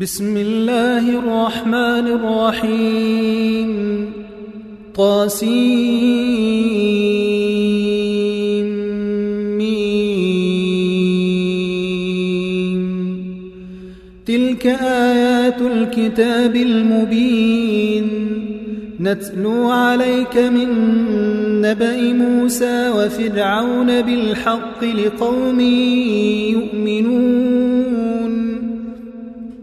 بسم الله الرحمن الرحيم. قاسم تلك آيات الكتاب المبين. نتلو عليك من نبأ موسى وفرعون بالحق لقوم يؤمنون.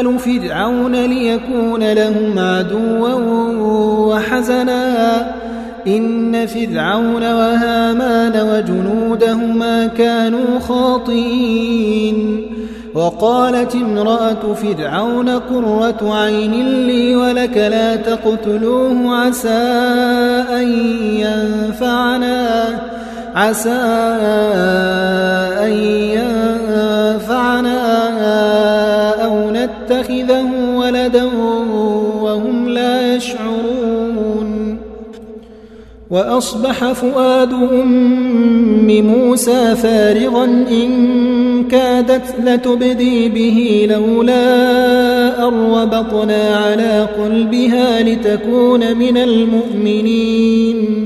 آل فرعون ليكون لهم عدوا وحزنا. إن فرعون وهامان وجنودهما كانوا خاطئين. وقالت امرأة فرعون قرة عين لي ولك لا تقتلوه عسى أن ينفعنا عسى أن ينفعنا. نتخذه ولدا وهم لا يشعرون. وأصبح فؤاد أم موسى فارغا إن كادت لتبدي به لولا أن ربطنا على قلبها لتكون من المؤمنين.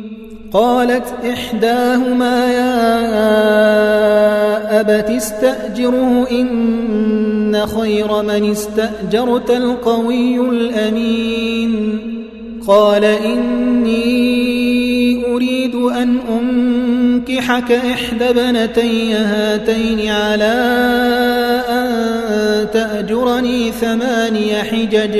قالت إحداهما يا أبت استأجره إن خير من استأجرت القوي الأمين. قال إني أريد أن أنكحك إحدى بنتي هاتين على أن تأجرني ثماني حجج.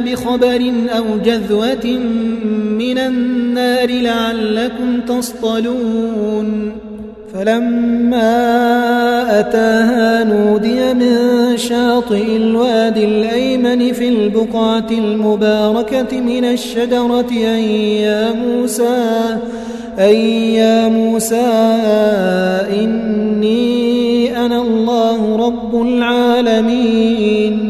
بخبر أو جذوة من النار لعلكم تصطلون. فلما أتاها نودي من شاطئ الوادي الأيمن في البقعة المباركة من الشجرة أن يا موسى أن يا موسى إني أنا الله رب العالمين.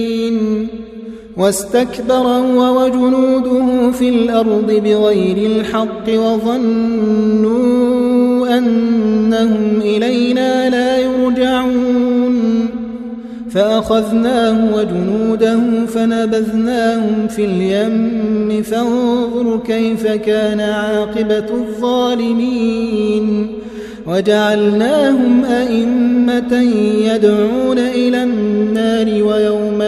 واستكبر هو وجنوده في الأرض بغير الحق وظنوا أنهم إلينا لا يرجعون. فأخذناه وجنوده فنبذناهم في اليم. فانظر كيف كان عاقبة الظالمين. وجعلناهم أئمة يدعون إلى النار ويوم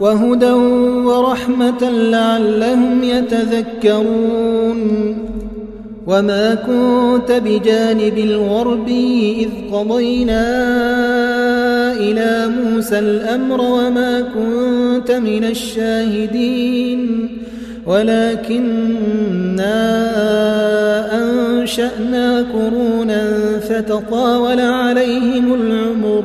وهدى ورحمة لعلهم يتذكرون. وما كنت بجانب الغرب إذ قضينا إلى موسى الأمر وما كنت من الشاهدين. ولكننا أنشأنا قرونا فتطاول عليهم العمر.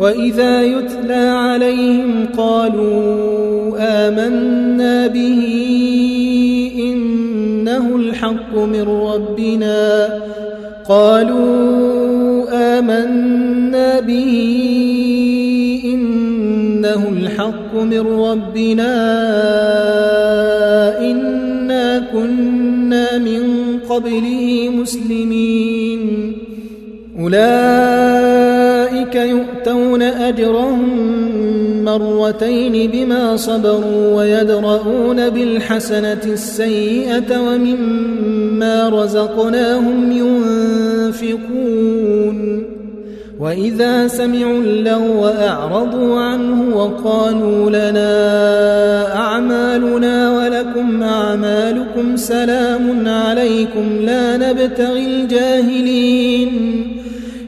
وإذا يتلى عليهم قالوا آمنا به إنه الحق من ربنا. قالوا آمنا به إنه الحق من ربنا. إنا كنا من قبله مسلمين. أولئك يؤتون أجرهم مرتين بما صبروا ويدرؤون بالحسنة السيئة ومما رزقناهم ينفقون. وإذا سمعوا اللغو أعرضوا عنه وقالوا لنا أعمالنا ولكم أعمالكم سلام عليكم لا نبتغي الجاهلين.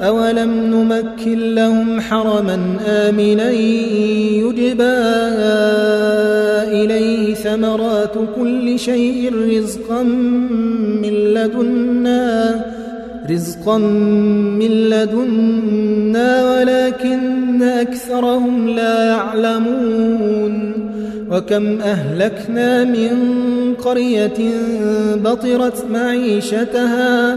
أولم نمكن لهم حرما آمنا يجبى إليه ثمرات كل شيء رزقا من لدنا رزقا من لدنا ولكن أكثرهم لا يعلمون. وكم أهلكنا من قرية بطرت معيشتها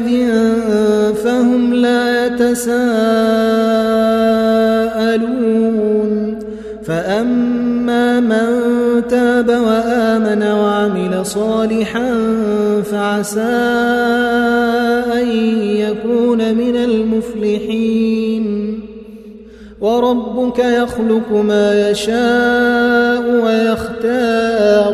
فهم لا يتساءلون. فأما من تاب وآمن وعمل صالحا فعسى يكون من المفلحين. وربك يخلق ما يشاء ويختار.